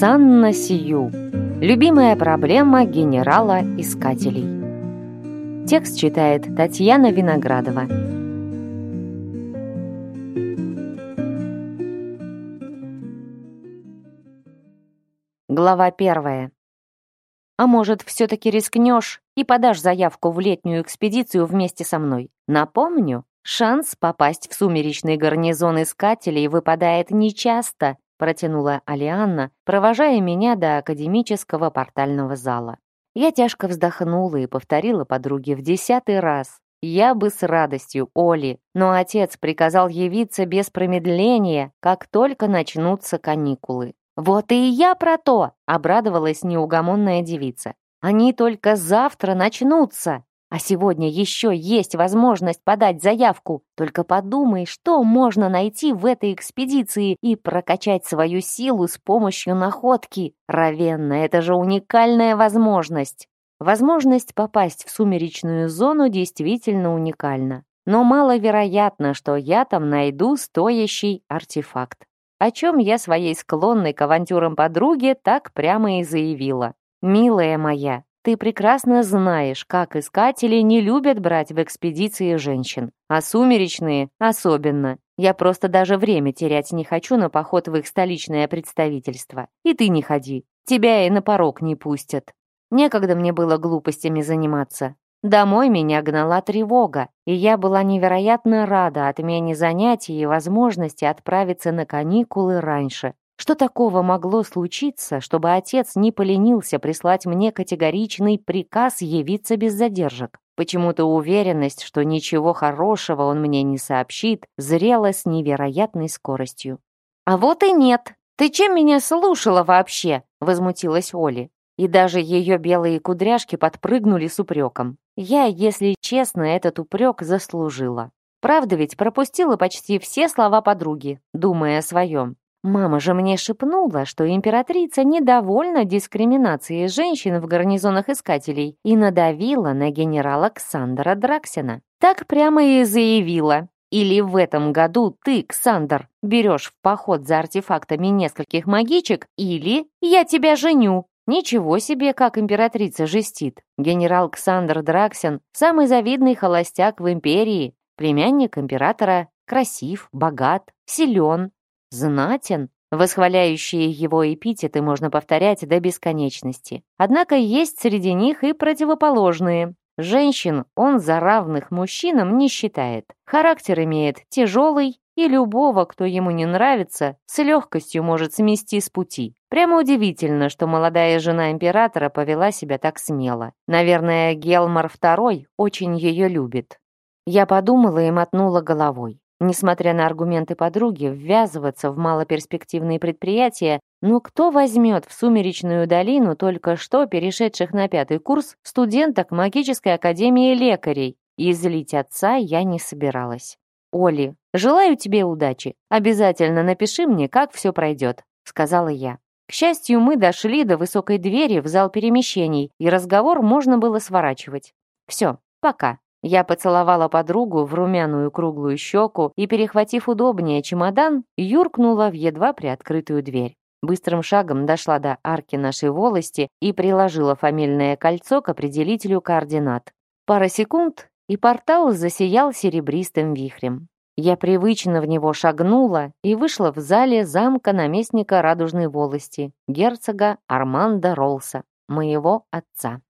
Оксана Сию. Любимая проблема генерала-искателей. Текст читает Татьяна Виноградова. Глава первая. А может, все-таки рискнешь и подашь заявку в летнюю экспедицию вместе со мной? Напомню, шанс попасть в сумеречный гарнизон искателей выпадает нечасто, протянула Алианна, провожая меня до академического портального зала. Я тяжко вздохнула и повторила подруге в десятый раз. Я бы с радостью, Оли, но отец приказал явиться без промедления, как только начнутся каникулы. «Вот и я про то!» — обрадовалась неугомонная девица. «Они только завтра начнутся, а сегодня еще есть возможность подать заявку. Только подумай, что можно найти в этой экспедиции и прокачать свою силу с помощью находки. Равенна, это же уникальная возможность!» Возможность попасть в сумеречную зону действительно уникальна. Но маловероятно, что я там найду стоящий артефакт о чем я своей склонной к авантюрам подруге так прямо и заявила. «Милая моя, ты прекрасно знаешь, как искатели не любят брать в экспедиции женщин, а сумеречные особенно. Я просто даже время терять не хочу на поход в их столичное представительство. И ты не ходи, тебя и на порог не пустят. Некогда мне было глупостями заниматься. Домой меня гнала тревога, и я была невероятно рада отмене занятий и возможности отправиться на каникулы раньше. Что такого могло случиться, чтобы отец не поленился прислать мне категоричный приказ явиться без задержек? Почему-то уверенность, что ничего хорошего он мне не сообщит, зрела с невероятной скоростью. «А вот и нет! Ты чем меня слушала вообще?» — возмутилась Оли. И даже ее белые кудряшки подпрыгнули с упреком. Я, если честно, этот упрек заслужила. Правда ведь пропустила почти все слова подруги, думая о своем. Мама же мне шепнула, что императрица недовольна дискриминацией женщин в гарнизонах искателей и надавила на генерала Ксандра Драксина. Так прямо и заявила. Или в этом году ты, Ксандр, берешь в поход за артефактами нескольких магичек, или я тебя женю. Ничего себе, как императрица жестит. Генерал Ксандр Драксин – самый завидный холостяк в империи, племянник императора, красив, богат, силен, знатен. Восхваляющие его эпитеты можно повторять до бесконечности. Однако есть среди них и противоположные. Женщин он за равных мужчинам не считает. Характер имеет тяжелый, и любого, кто ему не нравится, с легкостью может смести с пути. Прямо удивительно, что молодая жена императора повела себя так смело. Наверное, Гелмар II очень ее любит. Я подумала и мотнула головой. Несмотря на аргументы подруги, ввязываться в малоперспективные предприятия, но кто возьмет в Сумеречную долину только что перешедших на пятый курс студенток магической академии лекарей? И злить отца я не собиралась. «Оли, желаю тебе удачи. Обязательно напиши мне, как все пройдет», — сказала я. К счастью, мы дошли до высокой двери в зал перемещений, и разговор можно было сворачивать. «Все, пока». Я поцеловала подругу в румяную круглую щеку и, перехватив удобнее чемодан, юркнула в едва приоткрытую дверь. Быстрым шагом дошла до арки нашей волости и приложила фамильное кольцо к определителю координат. Пара секунд, и портал засиял серебристым вихрем. Я привычно в него шагнула и вышла в зале замка наместника Радужной волости, герцога Арманда Ролса, моего отца.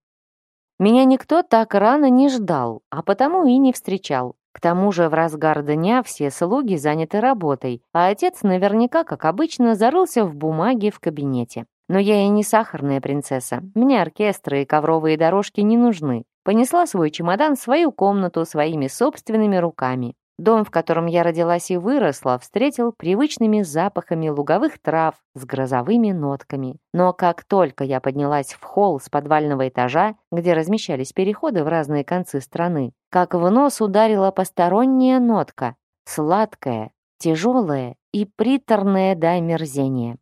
Меня никто так рано не ждал, а потому и не встречал. К тому же в разгар дня все слуги заняты работой, а отец наверняка, как обычно, зарылся в бумаге в кабинете. Но я и не сахарная принцесса. Мне оркестры и ковровые дорожки не нужны. Понесла свой чемодан в свою комнату своими собственными руками. Дом, в котором я родилась и выросла, встретил привычными запахами луговых трав с грозовыми нотками. Но как только я поднялась в холл с подвального этажа, где размещались переходы в разные концы страны, как в нос ударила посторонняя нотка, сладкая, тяжелая и приторная до омерзения.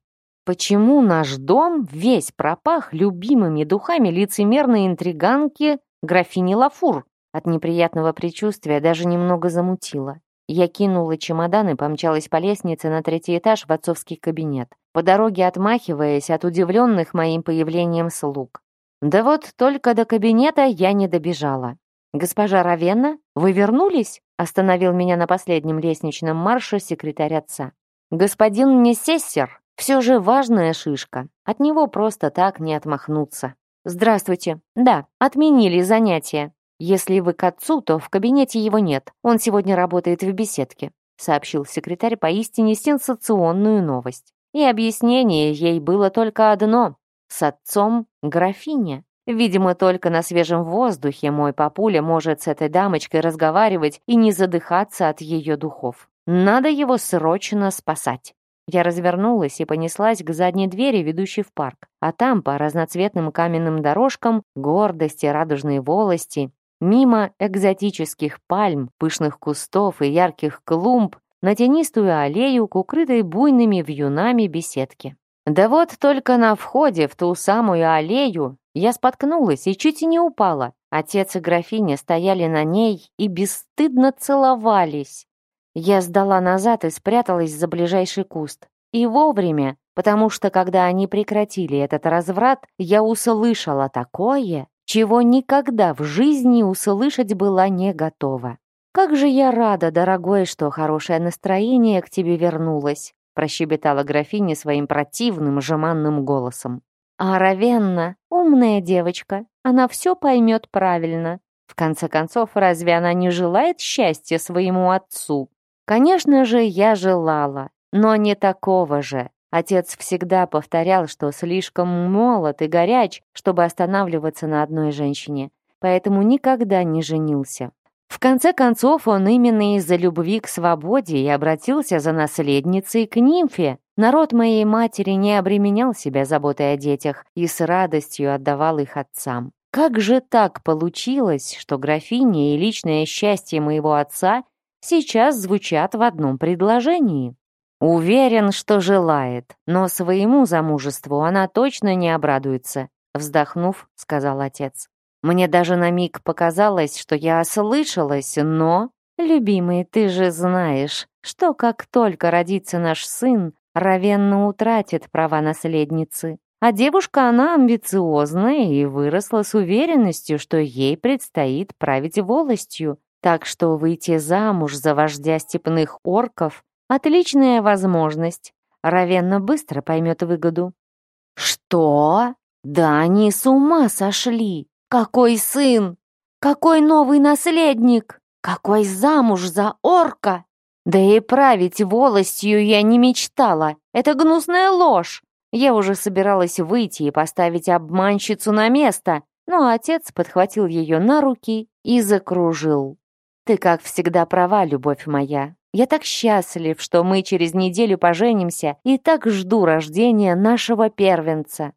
Почему наш дом весь пропах любимыми духами лицемерной интриганки графини Лафур. От неприятного предчувствия даже немного замутило. Я кинула чемодан и помчалась по лестнице на третий этаж в отцовский кабинет. по дороге отмахиваясь от удивленных моим появлением слуг. Да вот только до кабинета я не добежала. «Госпожа Равенна, вы вернулись?» остановил меня на последнем лестничном марше секретарь отца. «Господин Несессер, все же важная шишка. От него просто так не отмахнуться. Здравствуйте. Да, отменили занятия. Если вы к отцу, то в кабинете его нет. Он сегодня работает в беседке», сообщил секретарь поистине сенсационную новость. И объяснение ей было только одно. С отцом графиня. Видимо, только на свежем воздухе мой папуля может с этой дамочкой разговаривать и не задыхаться от ее духов. Надо его срочно спасать. Я развернулась и понеслась к задней двери, ведущей в парк. А там, по разноцветным каменным дорожкам, гордости, радужные волости, мимо экзотических пальм, пышных кустов и ярких клумб, на тенистую аллею к укрытой буйными вьюнами беседке. Да вот только на входе в ту самую аллею я споткнулась и чуть не упала. Отец и графиня стояли на ней и бесстыдно целовались. Я сдала назад и спряталась за ближайший куст. И вовремя, потому что когда они прекратили этот разврат, я услышала такое, чего никогда в жизни услышать была не готова. «Как же я рада, дорогой, что хорошее настроение к тебе вернулось прощебетала графиня своим противным, жеманным голосом. А Равенна — умная девочка, она все поймет правильно. В конце концов, разве она не желает счастья своему отцу? Конечно же, я желала, но не такого же. Отец всегда повторял, что слишком молод и горяч, чтобы останавливаться на одной женщине, поэтому никогда не женился. В конце концов, он именно из-за любви к свободе и обратился за наследницей к нимфе. Народ моей матери не обременял себя заботой о детях и с радостью отдавал их отцам. Как же так получилось, что графиня и личное счастье моего отца сейчас звучат в одном предложении? Уверен, что желает, но своему замужеству она точно не обрадуется, вздохнув, сказал отец. Мне даже на миг показалось, что я ослышалась, но... Любимый, ты же знаешь, что как только родится наш сын, Равенна утратит права наследницы. А девушка, она амбициозная и выросла с уверенностью, что ей предстоит править волостью. Так что выйти замуж за вождя степных орков — отличная возможность. Равенна быстро поймет выгоду. «Что? Да они с ума сошли!» Какой сын? Какой новый наследник? Какой замуж за орка? Да и править волостью я не мечтала. Это гнусная ложь. Я уже собиралась выйти и поставить обманщицу на место, но отец подхватил ее на руки и закружил. «Ты, как всегда, права, любовь моя. Я так счастлив, что мы через неделю поженимся и так жду рождения нашего первенца.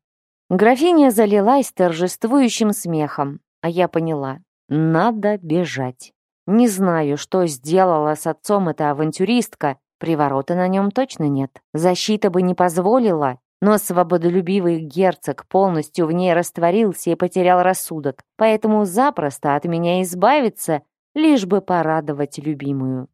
Графиня залилась торжествующим смехом, а я поняла, надо бежать. Не знаю, что сделала с отцом эта авантюристка, приворота на нем точно нет. Защита бы не позволила, но свободолюбивый герцог полностью в ней растворился и потерял рассудок, поэтому запросто от меня избавиться, лишь бы порадовать любимую.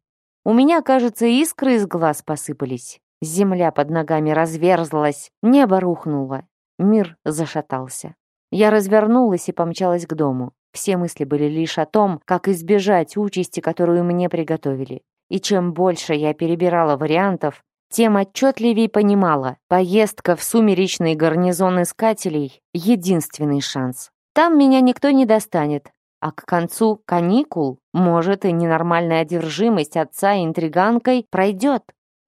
У меня, кажется, искры из глаз посыпались. Земля под ногами разверзлась, небо рухнуло, Мир зашатался. Я развернулась и помчалась к дому. Все мысли были лишь о том, как избежать участи, которую мне приготовили. И чем больше я перебирала вариантов, тем отчетливее понимала, поездка в сумеречный гарнизон искателей — единственный шанс. Там меня никто не достанет, а к концу каникул, может, и ненормальная одержимость отца интриганкой пройдет.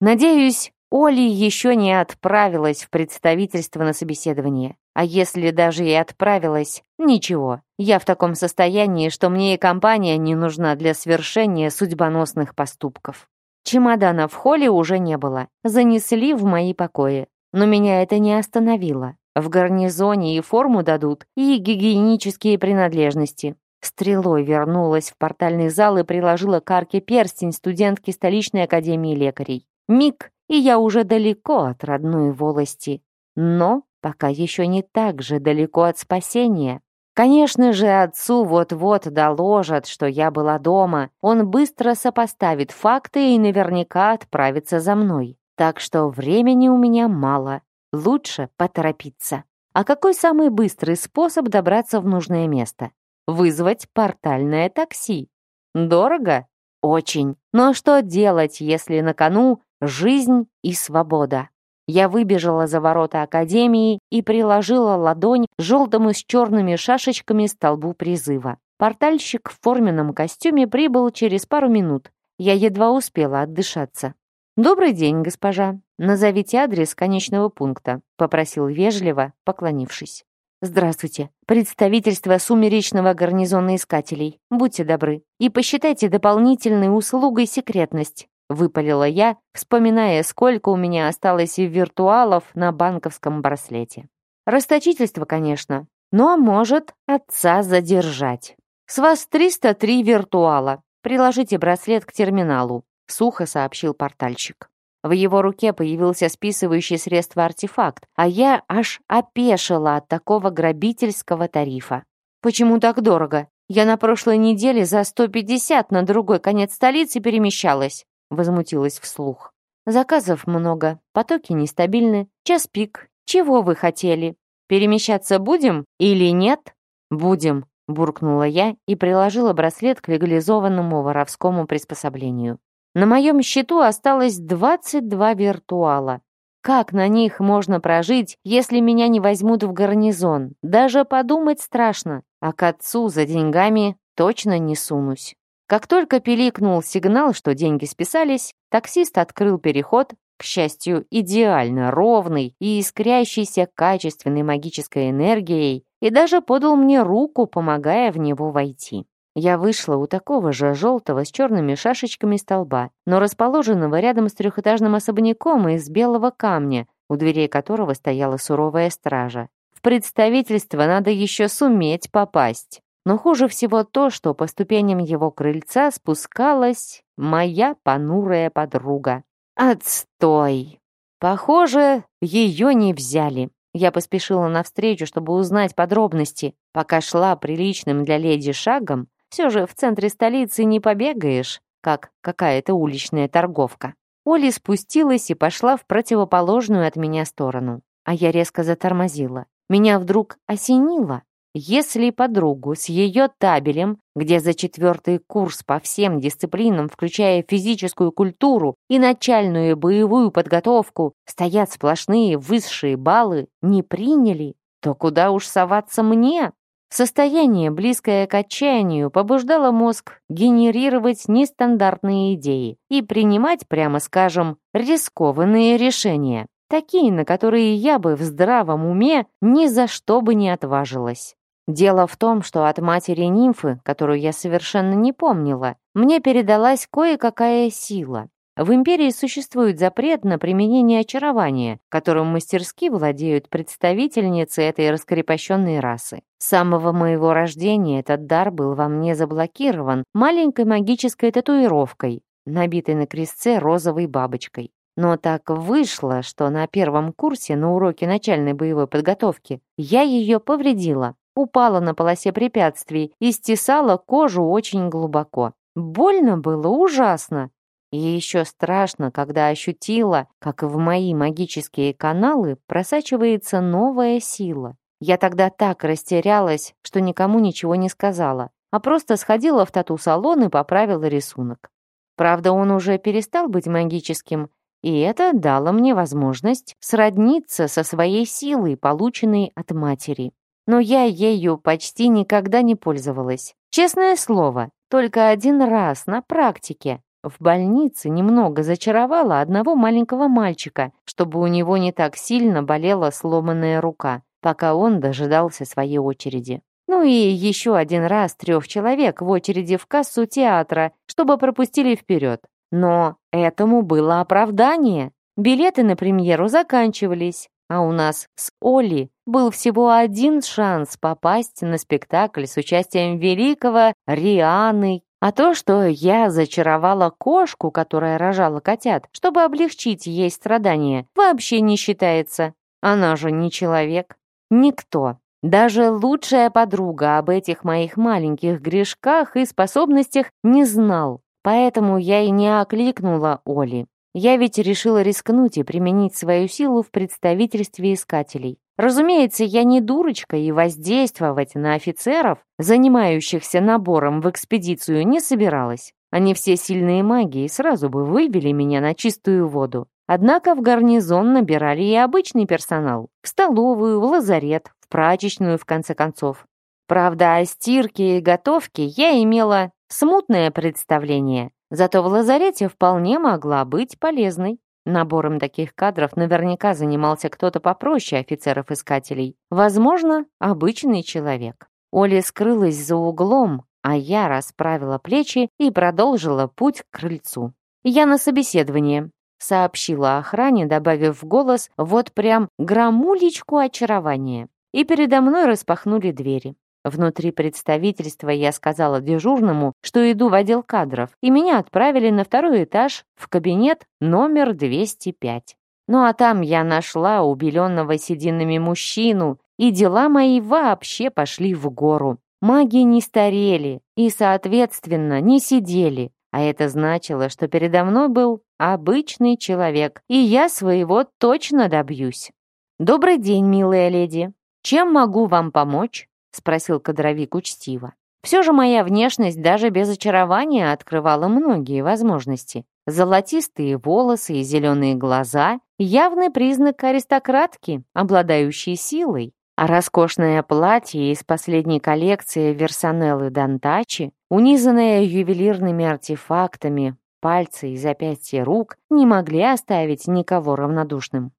Надеюсь, Оли еще не отправилась в представительство на собеседование. А если даже и отправилась, ничего. Я в таком состоянии, что мне и компания не нужна для свершения судьбоносных поступков. Чемодана в холле уже не было. Занесли в мои покои. Но меня это не остановило. В гарнизоне и форму дадут, и гигиенические принадлежности. Стрелой вернулась в портальный зал и приложила к арке перстень студентки столичной академии лекарей. Миг, и я уже далеко от родной волости, но пока еще не так же далеко от спасения. Конечно же, отцу вот-вот доложат, что я была дома. Он быстро сопоставит факты и наверняка отправится за мной. Так что времени у меня мало. Лучше поторопиться. А какой самый быстрый способ добраться в нужное место? Вызвать портальное такси. Дорого? Очень. Но что делать, если на кону жизнь и свобода? Я выбежала за ворота Академии и приложила ладонь желтому с черными шашечками столбу призыва. Портальщик в форменном костюме прибыл через пару минут. Я едва успела отдышаться. «Добрый день, госпожа. Назовите адрес конечного пункта», — попросил вежливо, поклонившись. «Здравствуйте. Представительство сумеречного гарнизона искателей. Будьте добры. И посчитайте дополнительной услугой секретность. — выпалила я, вспоминая, сколько у меня осталось виртуалов на банковском браслете. Расточительство, конечно, но может отца задержать. «С вас 303 виртуала. Приложите браслет к терминалу», — сухо сообщил портальщик. В его руке появился списывающий средства артефакт, а я аж опешила от такого грабительского тарифа. «Почему так дорого? Я на прошлой неделе за 150 на другой конец столицы перемещалась возмутилась вслух. Заказов много, потоки нестабильны, час пик. Чего вы хотели? Перемещаться будем или нет? Будем, буркнула я и приложила браслет к легализованному воровскому приспособлению. На моем счету осталось 22 виртуала. Как на них можно прожить, если меня не возьмут в гарнизон? Даже подумать страшно. А к отцу за деньгами точно не сунусь. Как только пиликнул сигнал, что деньги списались, таксист открыл переход, к счастью, идеально ровный и искрящийся качественной магической энергией, и даже подал мне руку, помогая в него войти. Я вышла у такого же желтого с черными шашечками столба, но расположенного рядом с трехэтажным особняком из белого камня, у дверей которого стояла суровая стража. В представительство надо еще суметь попасть. Но хуже всего то, что по ступеням его крыльца спускалась моя понурая подруга. Отстой! Похоже, ее не взяли. Я поспешила навстречу, чтобы узнать подробности. Пока шла приличным для леди шагом, все же в центре столицы не побегаешь, как какая-то уличная торговка. Оли спустилась и пошла в противоположную от меня сторону. А я резко затормозила. Меня вдруг осенило. Если подругу с ее табелем, где за четвертый курс по всем дисциплинам, включая физическую культуру и начальную боевую подготовку, стоят сплошные высшие баллы, не приняли, то куда уж соваться мне? Состояние, близкое к отчаянию, побуждало мозг генерировать нестандартные идеи и принимать, прямо скажем, рискованные решения. Такие, на которые я бы в здравом уме ни за что бы не отважилась. Дело в том, что от матери нимфы, которую я совершенно не помнила, мне передалась кое-какая сила. В империи существует запрет на применение очарования, которым мастерски владеют представительницы этой раскрепощенной расы. С самого моего рождения этот дар был во мне заблокирован маленькой магической татуировкой, набитой на крестце розовой бабочкой. Но так вышло, что на первом курсе на уроке начальной боевой подготовки я ее повредила, упала на полосе препятствий и стесала кожу очень глубоко. Больно было ужасно. И еще страшно, когда ощутила, как в мои магические каналы просачивается новая сила. Я тогда так растерялась, что никому ничего не сказала, а просто сходила в тату-салон и поправила рисунок. Правда, он уже перестал быть магическим, и это дало мне возможность сродниться со своей силой, полученной от матери но я ею почти никогда не пользовалась. Честное слово, только один раз на практике. В больнице немного зачаровала одного маленького мальчика, чтобы у него не так сильно болела сломанная рука, пока он дожидался своей очереди. Ну и еще один раз трех человек в очереди в кассу театра, чтобы пропустили вперед. Но этому было оправдание. Билеты на премьеру заканчивались, а у нас с Оли был всего один шанс попасть на спектакль с участием великого Рианы. А то, что я зачаровала кошку, которая рожала котят, чтобы облегчить ей страдания, вообще не считается. Она же не человек. Никто. Даже лучшая подруга об этих моих маленьких грешках и способностях не знал. Поэтому я и не окликнула Оли. Я ведь решила рискнуть и применить свою силу в представительстве искателей. Разумеется, я не дурочка и воздействовать на офицеров, занимающихся набором в экспедицию, не собиралась. Они все сильные маги и сразу бы вывели меня на чистую воду. Однако в гарнизон набирали и обычный персонал. В столовую, в лазарет, в прачечную, в конце концов. Правда, о стирке и готовке я имела смутное представление. Зато в лазарете вполне могла быть полезной. Набором таких кадров наверняка занимался кто-то попроще офицеров-искателей. Возможно, обычный человек. Оля скрылась за углом, а я расправила плечи и продолжила путь к крыльцу. «Я на собеседование», — сообщила охране, добавив в голос вот прям грамулечку очарования. И передо мной распахнули двери. Внутри представительства я сказала дежурному, что иду в отдел кадров, и меня отправили на второй этаж в кабинет номер 205. Ну а там я нашла убеленного сединами мужчину, и дела мои вообще пошли в гору. Маги не старели и, соответственно, не сидели, а это значило, что передо мной был обычный человек, и я своего точно добьюсь. «Добрый день, милая леди. Чем могу вам помочь?» Спросил кадровик учтиво. Все же моя внешность даже без очарования открывала многие возможности. Золотистые волосы и зеленые глаза — явный признак аристократки, обладающей силой. А роскошное платье из последней коллекции Версанеллы Дантачи, унизанное ювелирными артефактами, пальцы и запястья рук не могли оставить никого равнодушным.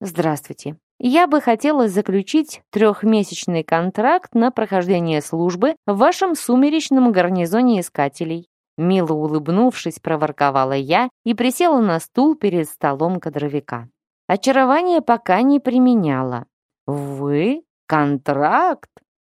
«Здравствуйте. Я бы хотела заключить трехмесячный контракт на прохождение службы в вашем сумеречном гарнизоне искателей. Мило улыбнувшись, проворковала я и присела на стул перед столом кадровика. Очарование пока не применяла. «Вы? Контракт?»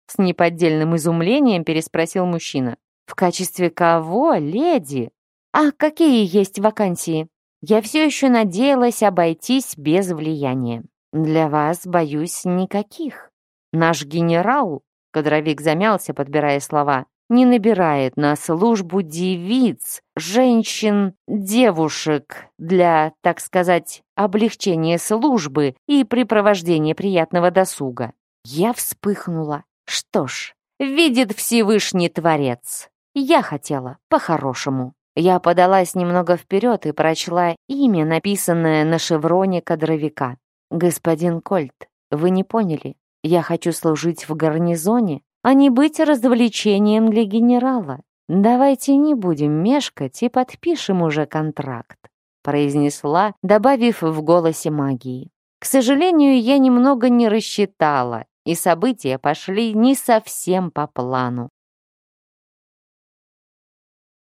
С неподдельным изумлением переспросил мужчина. «В качестве кого, леди?» «А какие есть вакансии?» Я все еще надеялась обойтись без влияния. «Для вас, боюсь, никаких. Наш генерал...» Кадровик замялся, подбирая слова. «Не набирает на службу девиц, женщин, девушек для, так сказать, облегчения службы и препровождения приятного досуга». Я вспыхнула. Что ж, видит Всевышний Творец. Я хотела по-хорошему. Я подалась немного вперед и прочла имя, написанное на шевроне кадровика. «Господин Кольт, вы не поняли. Я хочу служить в гарнизоне, а не быть развлечением для генерала. Давайте не будем мешкать и подпишем уже контракт», произнесла, добавив в голосе магии. К сожалению, я немного не рассчитала, и события пошли не совсем по плану.